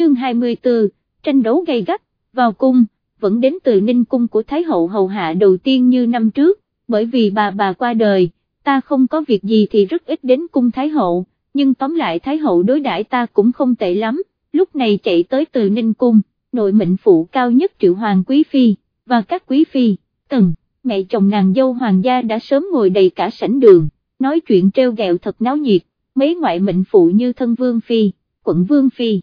chương 24, tranh đấu gay gắt, vào cung, vẫn đến từ ninh cung của Thái hậu hầu hạ đầu tiên như năm trước, bởi vì bà bà qua đời, ta không có việc gì thì rất ít đến cung Thái hậu, nhưng tóm lại Thái hậu đối đãi ta cũng không tệ lắm, lúc này chạy tới từ ninh cung, nội mệnh phụ cao nhất triệu hoàng quý phi, và các quý phi, tần, mẹ chồng nàng dâu hoàng gia đã sớm ngồi đầy cả sảnh đường, nói chuyện treo gẹo thật náo nhiệt, mấy ngoại mệnh phụ như thân vương phi, quận vương phi,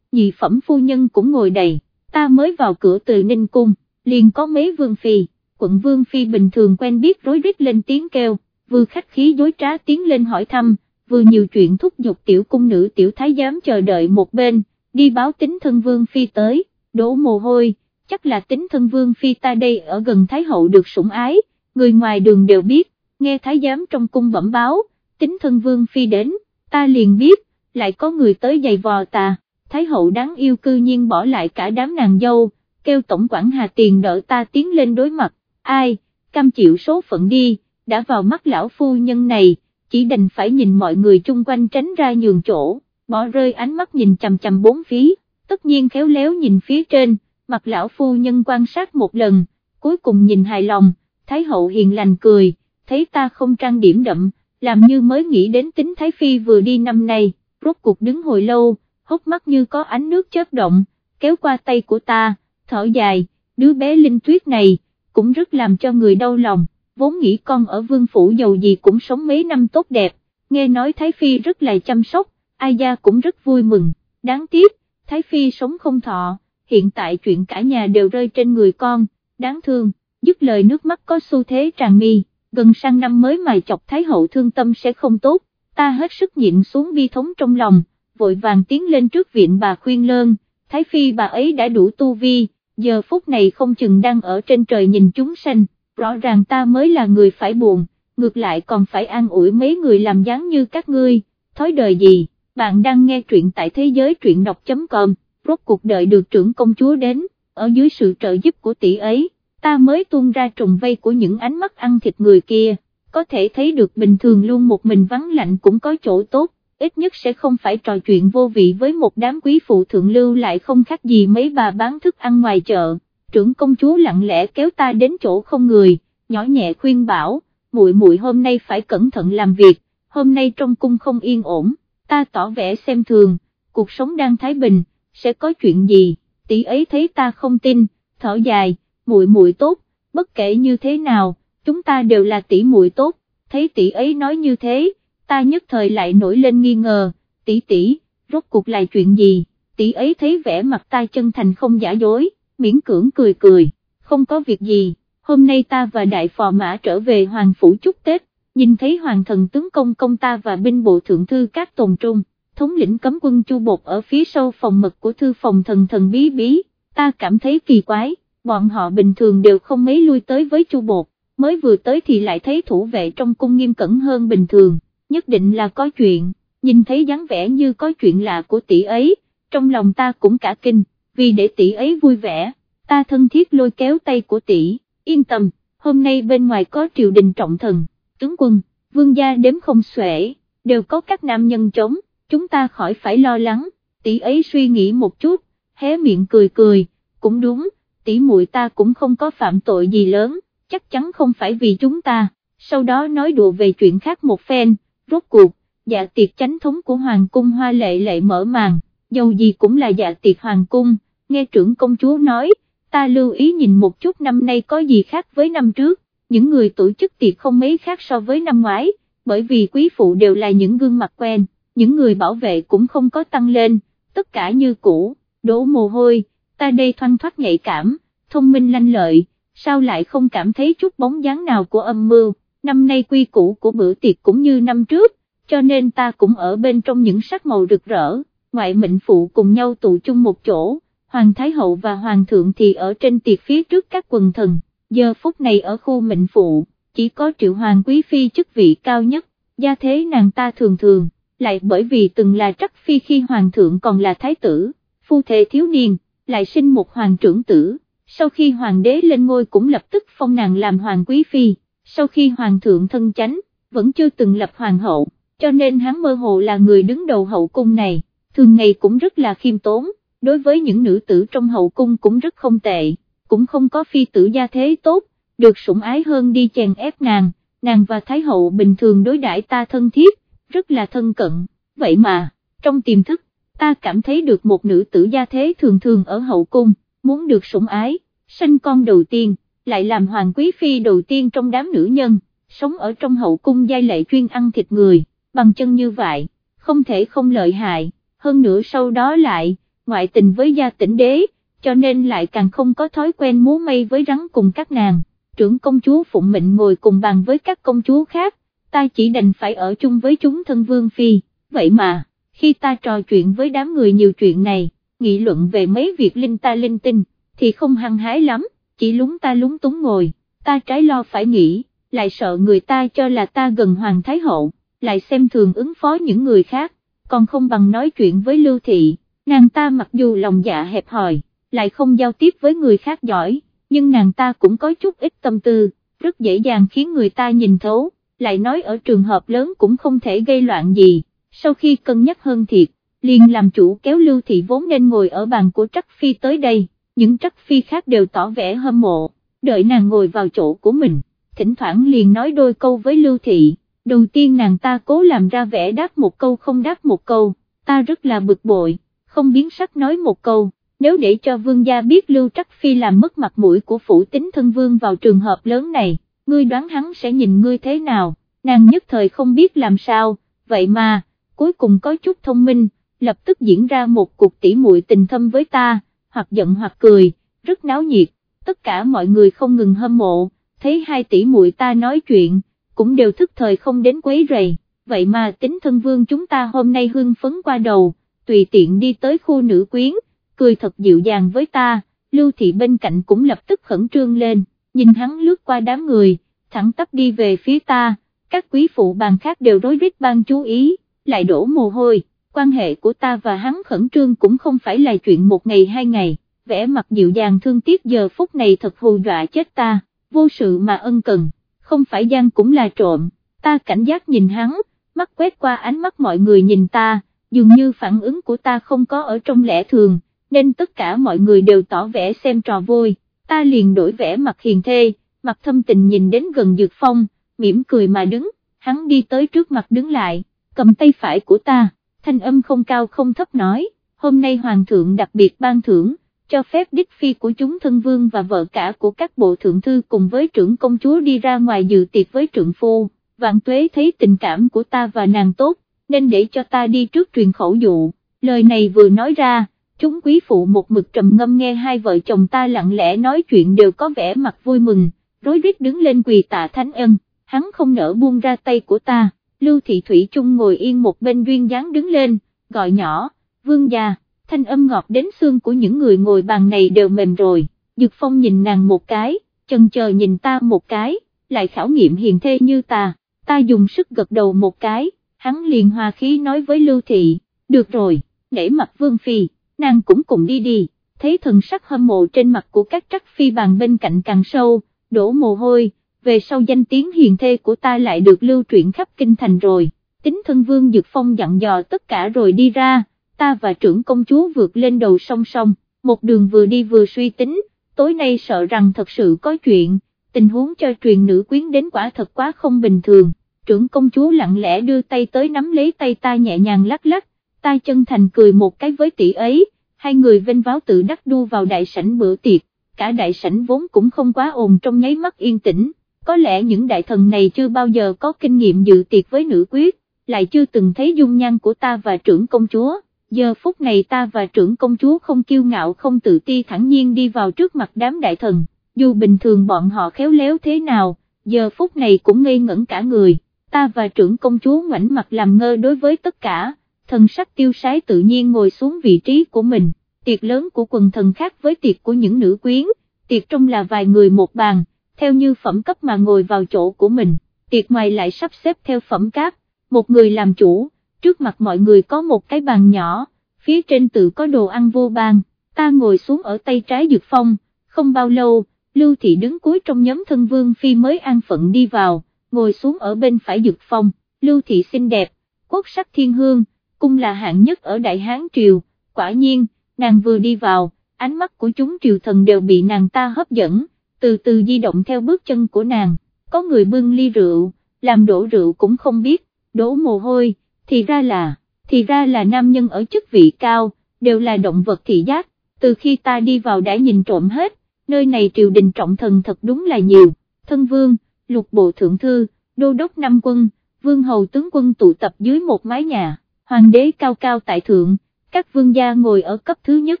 nhị phẩm phu nhân cũng ngồi đầy, ta mới vào cửa từ Ninh Cung, liền có mấy vương phi, quận vương phi bình thường quen biết rối rít lên tiếng kêu, vừa khách khí dối trá tiến lên hỏi thăm, vừa nhiều chuyện thúc giục tiểu cung nữ tiểu thái giám chờ đợi một bên, đi báo tính thân vương phi tới, đổ mồ hôi, chắc là tính thân vương phi ta đây ở gần thái hậu được sủng ái, người ngoài đường đều biết, nghe thái giám trong cung bẩm báo, tính thân vương phi đến, ta liền biết, lại có người tới giày vò ta, thái hậu đáng yêu cư nhiên bỏ lại cả đám nàng dâu, kêu tổng quản hà tiền đỡ ta tiến lên đối mặt, ai, cam chịu số phận đi, đã vào mắt lão phu nhân này, chỉ đành phải nhìn mọi người chung quanh tránh ra nhường chỗ, bỏ rơi ánh mắt nhìn chầm chầm bốn phía, tất nhiên khéo léo nhìn phía trên, mặt lão phu nhân quan sát một lần, cuối cùng nhìn hài lòng, thái hậu hiền lành cười, thấy ta không trang điểm đậm, làm như mới nghĩ đến tính Thái Phi vừa đi năm nay, rốt cuộc đứng hồi lâu, hốc mắt như có ánh nước chớp động, kéo qua tay của ta, thở dài, đứa bé Linh Tuyết này, cũng rất làm cho người đau lòng, vốn nghĩ con ở vương phủ giàu gì cũng sống mấy năm tốt đẹp, nghe nói Thái Phi rất là chăm sóc, ai gia cũng rất vui mừng, đáng tiếc, Thái Phi sống không thọ, hiện tại chuyện cả nhà đều rơi trên người con, đáng thương, dứt lời nước mắt có xu thế tràn mi gần sang năm mới mà chọc Thái hậu thương tâm sẽ không tốt, ta hết sức nhịn xuống bi thống trong lòng, vội vàng tiến lên trước viện bà khuyên lơn, Thái Phi bà ấy đã đủ tu vi, giờ phút này không chừng đang ở trên trời nhìn chúng sanh, rõ ràng ta mới là người phải buồn, ngược lại còn phải an ủi mấy người làm dáng như các ngươi, thói đời gì, bạn đang nghe truyện tại thế giới truyện đọc.com, rốt cuộc đợi được trưởng công chúa đến, ở dưới sự trợ giúp của tỷ ấy ta mới tuôn ra trùng vây của những ánh mắt ăn thịt người kia, có thể thấy được bình thường luôn một mình vắng lạnh cũng có chỗ tốt, ít nhất sẽ không phải trò chuyện vô vị với một đám quý phụ thượng lưu lại không khác gì mấy bà bán thức ăn ngoài chợ, trưởng công chúa lặng lẽ kéo ta đến chỗ không người, nhỏ nhẹ khuyên bảo, muội muội hôm nay phải cẩn thận làm việc, hôm nay trong cung không yên ổn, ta tỏ vẻ xem thường, cuộc sống đang thái bình, sẽ có chuyện gì, tỷ ấy thấy ta không tin, thở dài, muội muội tốt, bất kể như thế nào, chúng ta đều là tỷ muội tốt, thấy tỷ ấy nói như thế, ta nhất thời lại nổi lên nghi ngờ, tỷ tỷ, rốt cuộc là chuyện gì, tỷ ấy thấy vẻ mặt ta chân thành không giả dối, miễn cưỡng cười cười, không có việc gì, hôm nay ta và đại phò mã trở về hoàng phủ chúc Tết, nhìn thấy hoàng thần tướng công công ta và binh bộ thượng thư các tồn trung, thống lĩnh cấm quân chu bột ở phía sau phòng mật của thư phòng thần thần bí bí, ta cảm thấy kỳ quái bọn họ bình thường đều không mấy lui tới với chu bột, mới vừa tới thì lại thấy thủ vệ trong cung nghiêm cẩn hơn bình thường, nhất định là có chuyện, nhìn thấy dáng vẻ như có chuyện lạ của tỷ ấy, trong lòng ta cũng cả kinh, vì để tỷ ấy vui vẻ, ta thân thiết lôi kéo tay của tỷ, yên tâm, hôm nay bên ngoài có triều đình trọng thần, tướng quân, vương gia đếm không xuể, đều có các nam nhân chống, chúng ta khỏi phải lo lắng, tỷ ấy suy nghĩ một chút, hé miệng cười cười, cũng đúng tỷ muội ta cũng không có phạm tội gì lớn, chắc chắn không phải vì chúng ta, sau đó nói đùa về chuyện khác một phen, rốt cuộc, dạ tiệc chánh thống của Hoàng cung hoa lệ lệ mở màn, dầu gì cũng là dạ tiệc Hoàng cung, nghe trưởng công chúa nói, ta lưu ý nhìn một chút năm nay có gì khác với năm trước, những người tổ chức tiệc không mấy khác so với năm ngoái, bởi vì quý phụ đều là những gương mặt quen, những người bảo vệ cũng không có tăng lên, tất cả như cũ, đổ mồ hôi, ta đây thoăn thoát nhạy cảm, thông minh lanh lợi, sao lại không cảm thấy chút bóng dáng nào của âm mưu, năm nay quy củ của bữa tiệc cũng như năm trước, cho nên ta cũng ở bên trong những sắc màu rực rỡ, ngoại mệnh phụ cùng nhau tụ chung một chỗ, Hoàng Thái Hậu và Hoàng Thượng thì ở trên tiệc phía trước các quần thần, giờ phút này ở khu mệnh phụ, chỉ có triệu hoàng quý phi chức vị cao nhất, gia thế nàng ta thường thường, lại bởi vì từng là trắc phi khi Hoàng Thượng còn là Thái tử, phu thề thiếu niên lại sinh một hoàng trưởng tử, sau khi hoàng đế lên ngôi cũng lập tức phong nàng làm hoàng quý phi, sau khi hoàng thượng thân chánh, vẫn chưa từng lập hoàng hậu, cho nên hắn mơ hồ là người đứng đầu hậu cung này, thường ngày cũng rất là khiêm tốn, đối với những nữ tử trong hậu cung cũng rất không tệ, cũng không có phi tử gia thế tốt, được sủng ái hơn đi chèn ép nàng, nàng và Thái hậu bình thường đối đãi ta thân thiết, rất là thân cận, vậy mà, trong tiềm thức, ta cảm thấy được một nữ tử gia thế thường thường ở hậu cung, muốn được sủng ái, sanh con đầu tiên, lại làm hoàng quý phi đầu tiên trong đám nữ nhân, sống ở trong hậu cung giai lệ chuyên ăn thịt người, bằng chân như vậy, không thể không lợi hại, hơn nữa sau đó lại, ngoại tình với gia tỉnh đế, cho nên lại càng không có thói quen múa mây với rắn cùng các nàng, trưởng công chúa Phụng Mệnh ngồi cùng bàn với các công chúa khác, ta chỉ đành phải ở chung với chúng thân vương phi, vậy mà, khi ta trò chuyện với đám người nhiều chuyện này, nghị luận về mấy việc linh ta linh tinh, thì không hăng hái lắm, chỉ lúng ta lúng túng ngồi, ta trái lo phải nghĩ, lại sợ người ta cho là ta gần Hoàng Thái Hậu, lại xem thường ứng phó những người khác, còn không bằng nói chuyện với Lưu Thị, nàng ta mặc dù lòng dạ hẹp hòi, lại không giao tiếp với người khác giỏi, nhưng nàng ta cũng có chút ít tâm tư, rất dễ dàng khiến người ta nhìn thấu, lại nói ở trường hợp lớn cũng không thể gây loạn gì, sau khi cân nhắc hơn thiệt, liền làm chủ kéo Lưu Thị vốn nên ngồi ở bàn của Trắc Phi tới đây, những Trắc Phi khác đều tỏ vẻ hâm mộ, đợi nàng ngồi vào chỗ của mình, thỉnh thoảng liền nói đôi câu với Lưu Thị, đầu tiên nàng ta cố làm ra vẻ đáp một câu không đáp một câu, ta rất là bực bội, không biến sắc nói một câu, nếu để cho vương gia biết Lưu Trắc Phi làm mất mặt mũi của phủ tính thân vương vào trường hợp lớn này, ngươi đoán hắn sẽ nhìn ngươi thế nào, nàng nhất thời không biết làm sao, vậy mà, cuối cùng có chút thông minh, lập tức diễn ra một cuộc tỉ muội tình thâm với ta, hoặc giận hoặc cười, rất náo nhiệt, tất cả mọi người không ngừng hâm mộ, thấy hai tỷ muội ta nói chuyện, cũng đều thức thời không đến quấy rầy, vậy mà tính thân vương chúng ta hôm nay hưng phấn qua đầu, tùy tiện đi tới khu nữ quyến, cười thật dịu dàng với ta, lưu thị bên cạnh cũng lập tức khẩn trương lên, nhìn hắn lướt qua đám người, thẳng tắp đi về phía ta, các quý phụ bàn khác đều rối rít ban chú ý, lại đổ mồ hôi, quan hệ của ta và hắn khẩn trương cũng không phải là chuyện một ngày hai ngày, vẻ mặt dịu dàng thương tiếc giờ phút này thật hù dọa chết ta, vô sự mà ân cần, không phải gian cũng là trộm, ta cảnh giác nhìn hắn, mắt quét qua ánh mắt mọi người nhìn ta, dường như phản ứng của ta không có ở trong lẽ thường, nên tất cả mọi người đều tỏ vẻ xem trò vui, ta liền đổi vẻ mặt hiền thê, mặt thâm tình nhìn đến gần Dược Phong, mỉm cười mà đứng, hắn đi tới trước mặt đứng lại, cầm tay phải của ta, thanh âm không cao không thấp nói, hôm nay Hoàng thượng đặc biệt ban thưởng, cho phép đích phi của chúng thân vương và vợ cả của các bộ thượng thư cùng với trưởng công chúa đi ra ngoài dự tiệc với trượng phu, vạn tuế thấy tình cảm của ta và nàng tốt, nên để cho ta đi trước truyền khẩu dụ, lời này vừa nói ra, chúng quý phụ một mực trầm ngâm nghe hai vợ chồng ta lặng lẽ nói chuyện đều có vẻ mặt vui mừng, rối rít đứng lên quỳ tạ thánh ân, hắn không nỡ buông ra tay của ta, Lưu Thị Thủy Trung ngồi yên một bên duyên dáng đứng lên, gọi nhỏ, vương gia, thanh âm ngọt đến xương của những người ngồi bàn này đều mềm rồi, Dược Phong nhìn nàng một cái, chần chờ nhìn ta một cái, lại khảo nghiệm hiền thê như ta, ta dùng sức gật đầu một cái, hắn liền hòa khí nói với Lưu Thị, được rồi, để mặt Vương Phi. Nàng cũng cùng đi đi, thấy thần sắc hâm mộ trên mặt của các trắc phi bàn bên cạnh càng sâu, đổ mồ hôi, về sau danh tiếng hiền thê của ta lại được lưu truyện khắp kinh thành rồi, tính thân vương Dược Phong dặn dò tất cả rồi đi ra, ta và trưởng công chúa vượt lên đầu song song, một đường vừa đi vừa suy tính, tối nay sợ rằng thật sự có chuyện, tình huống cho truyền nữ quyến đến quả thật quá không bình thường, trưởng công chúa lặng lẽ đưa tay tới nắm lấy tay ta nhẹ nhàng lắc lắc, ta chân thành cười một cái với tỷ ấy, hai người vênh váo tự đắc đu vào đại sảnh bữa tiệc, cả đại sảnh vốn cũng không quá ồn trong nháy mắt yên tĩnh, có lẽ những đại thần này chưa bao giờ có kinh nghiệm dự tiệc với nữ quyết, lại chưa từng thấy dung nhan của ta và trưởng công chúa, giờ phút này ta và trưởng công chúa không kiêu ngạo không tự ti thẳng nhiên đi vào trước mặt đám đại thần, dù bình thường bọn họ khéo léo thế nào, giờ phút này cũng ngây ngẩn cả người, ta và trưởng công chúa ngoảnh mặt làm ngơ đối với tất cả. Thần sắc tiêu sái tự nhiên ngồi xuống vị trí của mình, tiệc lớn của quần thần khác với tiệc của những nữ quyến, tiệc trong là vài người một bàn, theo như phẩm cấp mà ngồi vào chỗ của mình, tiệc ngoài lại sắp xếp theo phẩm cấp, một người làm chủ, trước mặt mọi người có một cái bàn nhỏ, phía trên tự có đồ ăn vô bàn, ta ngồi xuống ở tay trái dược phong, không bao lâu, Lưu Thị đứng cuối trong nhóm thân vương phi mới an phận đi vào, ngồi xuống ở bên phải dược phong, Lưu Thị xinh đẹp, quốc sắc thiên hương, cung là hạng nhất ở Đại Hán Triều, quả nhiên, nàng vừa đi vào, ánh mắt của chúng triều thần đều bị nàng ta hấp dẫn, từ từ di động theo bước chân của nàng, có người bưng ly rượu, làm đổ rượu cũng không biết, đổ mồ hôi, thì ra là, thì ra là nam nhân ở chức vị cao, đều là động vật thị giác, từ khi ta đi vào đã nhìn trộm hết, nơi này triều đình trọng thần thật đúng là nhiều, thân vương, lục bộ thượng thư, đô đốc năm quân, vương hầu tướng quân tụ tập dưới một mái nhà, hoàng đế cao cao tại thượng, các vương gia ngồi ở cấp thứ nhất,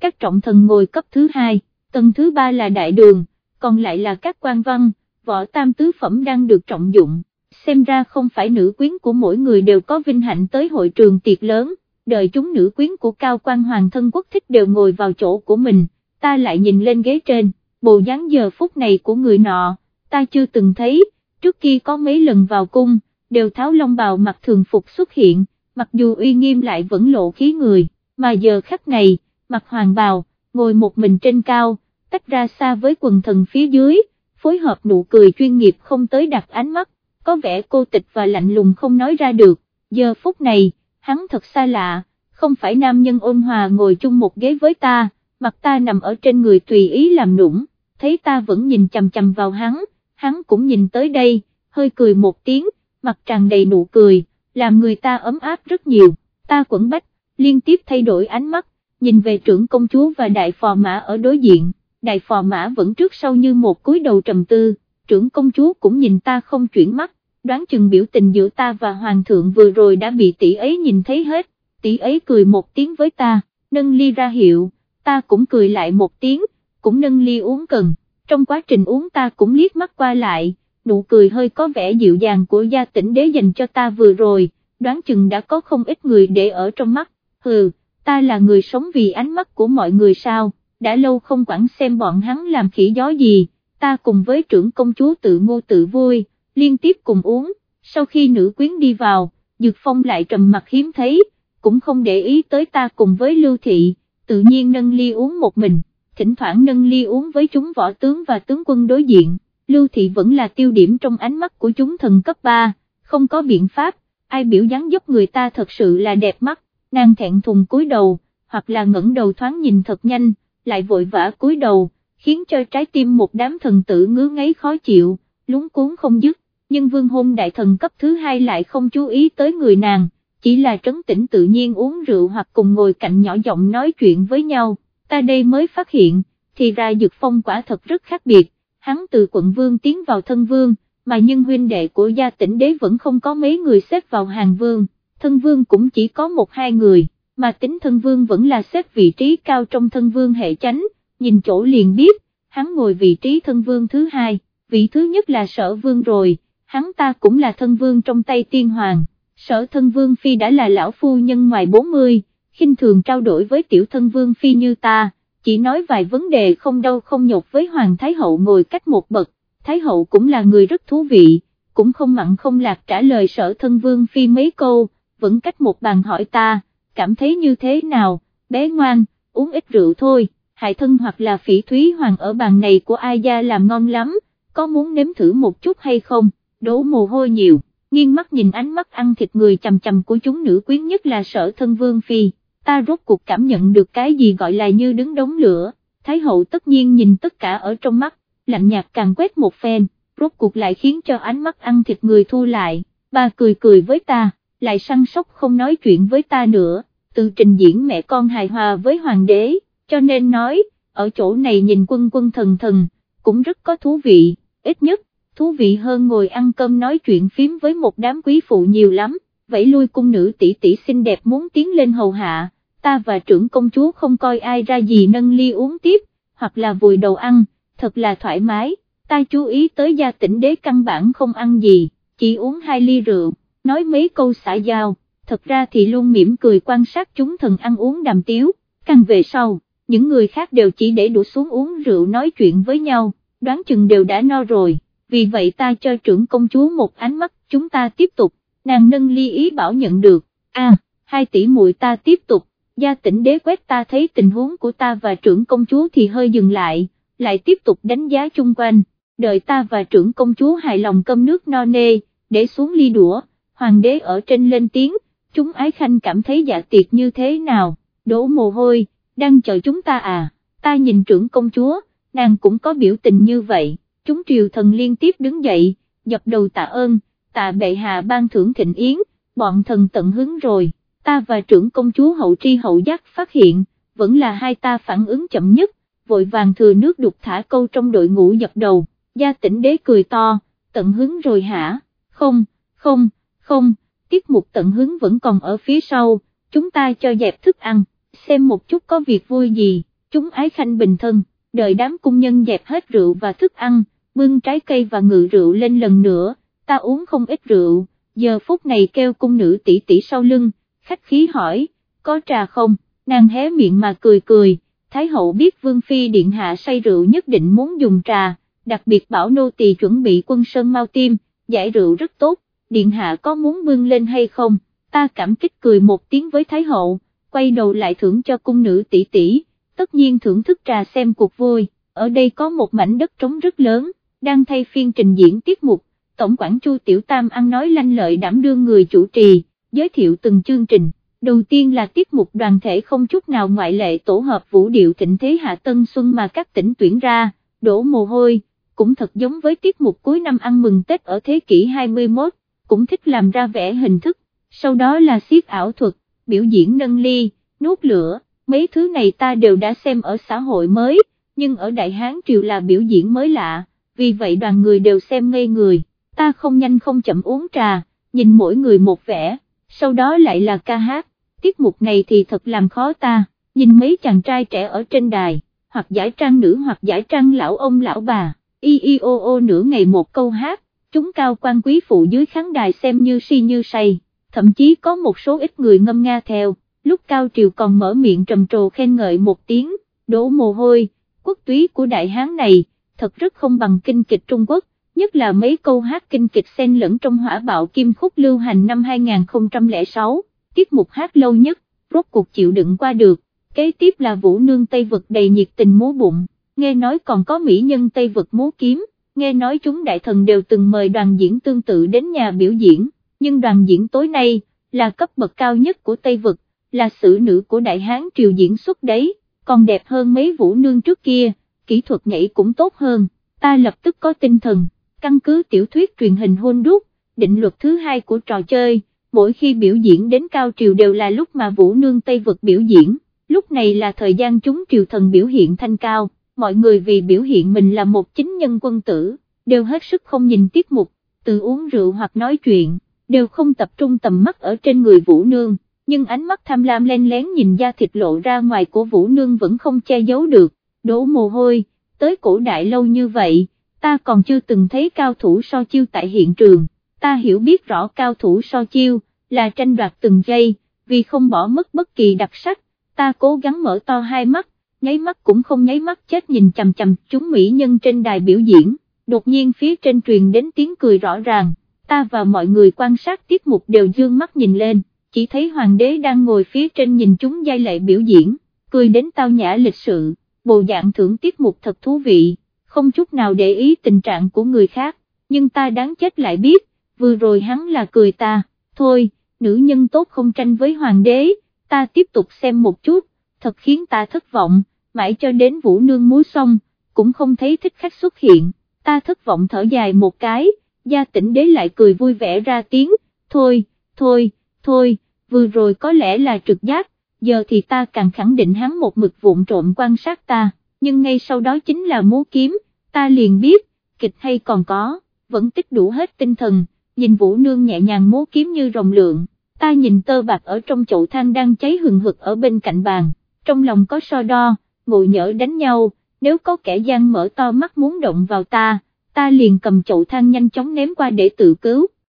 các trọng thần ngồi cấp thứ hai, tầng thứ ba là đại đường, còn lại là các quan văn, võ tam tứ phẩm đang được trọng dụng, xem ra không phải nữ quyến của mỗi người đều có vinh hạnh tới hội trường tiệc lớn, đợi chúng nữ quyến của cao quan hoàng thân quốc thích đều ngồi vào chỗ của mình, ta lại nhìn lên ghế trên, bộ dáng giờ phút này của người nọ, ta chưa từng thấy, trước kia có mấy lần vào cung, đều tháo long bào mặc thường phục xuất hiện, mặc dù uy nghiêm lại vẫn lộ khí người, mà giờ khắc này, mặc hoàng bào, ngồi một mình trên cao, tách ra xa với quần thần phía dưới, phối hợp nụ cười chuyên nghiệp không tới đặt ánh mắt, có vẻ cô tịch và lạnh lùng không nói ra được, giờ phút này, hắn thật xa lạ, không phải nam nhân ôn hòa ngồi chung một ghế với ta, mặt ta nằm ở trên người tùy ý làm nũng, thấy ta vẫn nhìn chầm chầm vào hắn, hắn cũng nhìn tới đây, hơi cười một tiếng, mặt tràn đầy nụ cười, làm người ta ấm áp rất nhiều, ta quẩn bách, liên tiếp thay đổi ánh mắt, nhìn về trưởng công chúa và đại phò mã ở đối diện, đại phò mã vẫn trước sau như một cúi đầu trầm tư, trưởng công chúa cũng nhìn ta không chuyển mắt, đoán chừng biểu tình giữa ta và hoàng thượng vừa rồi đã bị tỷ ấy nhìn thấy hết, tỷ ấy cười một tiếng với ta, nâng ly ra hiệu, ta cũng cười lại một tiếng, cũng nâng ly uống cần, trong quá trình uống ta cũng liếc mắt qua lại, nụ cười hơi có vẻ dịu dàng của gia tỉnh đế dành cho ta vừa rồi, đoán chừng đã có không ít người để ở trong mắt, hừ, ta là người sống vì ánh mắt của mọi người sao, đã lâu không quản xem bọn hắn làm khỉ gió gì, ta cùng với trưởng công chúa tự ngô tự vui, liên tiếp cùng uống, sau khi nữ quyến đi vào, Dược Phong lại trầm mặt hiếm thấy, cũng không để ý tới ta cùng với Lưu Thị, tự nhiên nâng ly uống một mình, thỉnh thoảng nâng ly uống với chúng võ tướng và tướng quân đối diện, Lưu Thị vẫn là tiêu điểm trong ánh mắt của chúng thần cấp 3, không có biện pháp, ai biểu dáng giúp người ta thật sự là đẹp mắt, nàng thẹn thùng cúi đầu, hoặc là ngẩng đầu thoáng nhìn thật nhanh, lại vội vã cúi đầu, khiến cho trái tim một đám thần tử ngứa ngáy khó chịu, lúng cuốn không dứt, nhưng vương hôn đại thần cấp thứ hai lại không chú ý tới người nàng, chỉ là trấn tĩnh tự nhiên uống rượu hoặc cùng ngồi cạnh nhỏ giọng nói chuyện với nhau, ta đây mới phát hiện, thì ra dược phong quả thật rất khác biệt, hắn từ quận vương tiến vào thân vương, mà nhân huynh đệ của gia tỉnh đế vẫn không có mấy người xếp vào hàng vương, thân vương cũng chỉ có một hai người, mà tính thân vương vẫn là xếp vị trí cao trong thân vương hệ chánh, nhìn chỗ liền biết, hắn ngồi vị trí thân vương thứ hai, vị thứ nhất là sở vương rồi, hắn ta cũng là thân vương trong tay tiên hoàng, sở thân vương phi đã là lão phu nhân ngoài 40, khinh thường trao đổi với tiểu thân vương phi như ta, chỉ nói vài vấn đề không đâu không nhột với hoàng thái hậu ngồi cách một bậc, thái hậu cũng là người rất thú vị, cũng không mặn không lạc trả lời sở thân vương phi mấy câu, vẫn cách một bàn hỏi ta, cảm thấy như thế nào, bé ngoan, uống ít rượu thôi, hại thân hoặc là phỉ thúy hoàng ở bàn này của ai gia làm ngon lắm, có muốn nếm thử một chút hay không, đổ mồ hôi nhiều, nghiêng mắt nhìn ánh mắt ăn thịt người chầm chầm của chúng nữ quyến nhất là sở thân vương phi, ta rốt cuộc cảm nhận được cái gì gọi là như đứng đống lửa, thái hậu tất nhiên nhìn tất cả ở trong mắt, lạnh nhạt càng quét một phen, rốt cuộc lại khiến cho ánh mắt ăn thịt người thu lại, bà cười cười với ta, lại săn sóc không nói chuyện với ta nữa, tự trình diễn mẹ con hài hòa với hoàng đế, cho nên nói, ở chỗ này nhìn quân quân thần thần, cũng rất có thú vị, ít nhất, thú vị hơn ngồi ăn cơm nói chuyện phím với một đám quý phụ nhiều lắm, vậy lui cung nữ tỷ tỷ xinh đẹp muốn tiến lên hầu hạ, ta và trưởng công chúa không coi ai ra gì nâng ly uống tiếp, hoặc là vùi đầu ăn, thật là thoải mái, ta chú ý tới gia tỉnh đế căn bản không ăn gì, chỉ uống hai ly rượu, nói mấy câu xã giao, thật ra thì luôn mỉm cười quan sát chúng thần ăn uống đàm tiếu, càng về sau, những người khác đều chỉ để đũa xuống uống rượu nói chuyện với nhau, đoán chừng đều đã no rồi, vì vậy ta cho trưởng công chúa một ánh mắt, chúng ta tiếp tục, nàng nâng ly ý bảo nhận được, a hai tỷ muội ta tiếp tục, gia tỉnh đế quét ta thấy tình huống của ta và trưởng công chúa thì hơi dừng lại, lại tiếp tục đánh giá chung quanh, đợi ta và trưởng công chúa hài lòng cơm nước no nê, để xuống ly đũa, hoàng đế ở trên lên tiếng, chúng ái khanh cảm thấy dạ tiệc như thế nào, đổ mồ hôi, đang chờ chúng ta à, ta nhìn trưởng công chúa, nàng cũng có biểu tình như vậy, chúng triều thần liên tiếp đứng dậy, dập đầu tạ ơn, tạ bệ hạ ban thưởng thịnh yến, bọn thần tận hứng rồi, ta và trưởng công chúa hậu tri hậu giác phát hiện, vẫn là hai ta phản ứng chậm nhất, vội vàng thừa nước đục thả câu trong đội ngũ dập đầu, gia tỉnh đế cười to, tận hứng rồi hả, không, không, không, tiết mục tận hứng vẫn còn ở phía sau, chúng ta cho dẹp thức ăn, xem một chút có việc vui gì, chúng ái khanh bình thân, đợi đám cung nhân dẹp hết rượu và thức ăn, bưng trái cây và ngự rượu lên lần nữa, ta uống không ít rượu, giờ phút này kêu cung nữ tỷ tỷ sau lưng, khách khí hỏi, có trà không, nàng hé miệng mà cười cười, Thái hậu biết Vương Phi Điện Hạ say rượu nhất định muốn dùng trà, đặc biệt bảo nô tỳ chuẩn bị quân sơn mau tim, giải rượu rất tốt, Điện Hạ có muốn bưng lên hay không, ta cảm kích cười một tiếng với Thái hậu, quay đầu lại thưởng cho cung nữ tỷ tỷ, tất nhiên thưởng thức trà xem cuộc vui, ở đây có một mảnh đất trống rất lớn, đang thay phiên trình diễn tiết mục, Tổng quản Chu Tiểu Tam ăn nói lanh lợi đảm đương người chủ trì, giới thiệu từng chương trình. Đầu tiên là tiết mục đoàn thể không chút nào ngoại lệ tổ hợp vũ điệu thịnh thế hạ tân xuân mà các tỉnh tuyển ra, đổ mồ hôi, cũng thật giống với tiết mục cuối năm ăn mừng Tết ở thế kỷ 21, cũng thích làm ra vẻ hình thức, sau đó là siết ảo thuật, biểu diễn nâng ly, nuốt lửa, mấy thứ này ta đều đã xem ở xã hội mới, nhưng ở Đại Hán Triều là biểu diễn mới lạ, vì vậy đoàn người đều xem ngây người, ta không nhanh không chậm uống trà, nhìn mỗi người một vẻ, sau đó lại là ca hát, tiết mục này thì thật làm khó ta, nhìn mấy chàng trai trẻ ở trên đài, hoặc giải trang nữ hoặc giải trang lão ông lão bà, y y ô ô nửa ngày một câu hát, chúng cao quan quý phụ dưới khán đài xem như si như say, thậm chí có một số ít người ngâm nga theo, lúc cao triều còn mở miệng trầm trồ khen ngợi một tiếng, đổ mồ hôi, quốc túy của đại hán này, thật rất không bằng kinh kịch Trung Quốc, nhất là mấy câu hát kinh kịch xen lẫn trong hỏa bạo kim khúc lưu hành năm 2006 tiết mục hát lâu nhất, rốt cuộc chịu đựng qua được, kế tiếp là vũ nương Tây Vực đầy nhiệt tình múa bụng, nghe nói còn có mỹ nhân Tây Vực múa kiếm, nghe nói chúng đại thần đều từng mời đoàn diễn tương tự đến nhà biểu diễn, nhưng đoàn diễn tối nay, là cấp bậc cao nhất của Tây Vực, là sử nữ của Đại Hán triều diễn xuất đấy, còn đẹp hơn mấy vũ nương trước kia, kỹ thuật nhảy cũng tốt hơn, ta lập tức có tinh thần, căn cứ tiểu thuyết truyền hình hôn đúc, định luật thứ hai của trò chơi mỗi khi biểu diễn đến cao triều đều là lúc mà Vũ Nương Tây Vực biểu diễn, lúc này là thời gian chúng triều thần biểu hiện thanh cao, mọi người vì biểu hiện mình là một chính nhân quân tử, đều hết sức không nhìn tiết mục, tự uống rượu hoặc nói chuyện, đều không tập trung tầm mắt ở trên người Vũ Nương, nhưng ánh mắt tham lam len lén nhìn da thịt lộ ra ngoài của Vũ Nương vẫn không che giấu được, đổ mồ hôi, tới cổ đại lâu như vậy, ta còn chưa từng thấy cao thủ so chiêu tại hiện trường ta hiểu biết rõ cao thủ so chiêu, là tranh đoạt từng giây, vì không bỏ mất bất kỳ đặc sắc, ta cố gắng mở to hai mắt, nháy mắt cũng không nháy mắt chết nhìn chầm chầm chúng mỹ nhân trên đài biểu diễn, đột nhiên phía trên truyền đến tiếng cười rõ ràng, ta và mọi người quan sát tiết mục đều dương mắt nhìn lên, chỉ thấy hoàng đế đang ngồi phía trên nhìn chúng giai lệ biểu diễn, cười đến tao nhã lịch sự, bộ dạng thưởng tiết mục thật thú vị, không chút nào để ý tình trạng của người khác, nhưng ta đáng chết lại biết, vừa rồi hắn là cười ta, thôi, nữ nhân tốt không tranh với hoàng đế, ta tiếp tục xem một chút, thật khiến ta thất vọng, mãi cho đến vũ nương múa xong, cũng không thấy thích khách xuất hiện, ta thất vọng thở dài một cái, gia tỉnh đế lại cười vui vẻ ra tiếng, thôi, thôi, thôi, vừa rồi có lẽ là trực giác, giờ thì ta càng khẳng định hắn một mực vụn trộm quan sát ta, nhưng ngay sau đó chính là múa kiếm, ta liền biết, kịch hay còn có, vẫn tích đủ hết tinh thần. Nhìn Vũ Nương nhẹ nhàng múa kiếm như rồng lượng, ta nhìn tơ bạc ở trong chậu than đang cháy hừng hực ở bên cạnh bàn, trong lòng có so đo, ngồi nhỡ đánh nhau, nếu có kẻ gian mở to mắt muốn động vào ta, ta liền cầm chậu than nhanh chóng ném qua để tự cứu,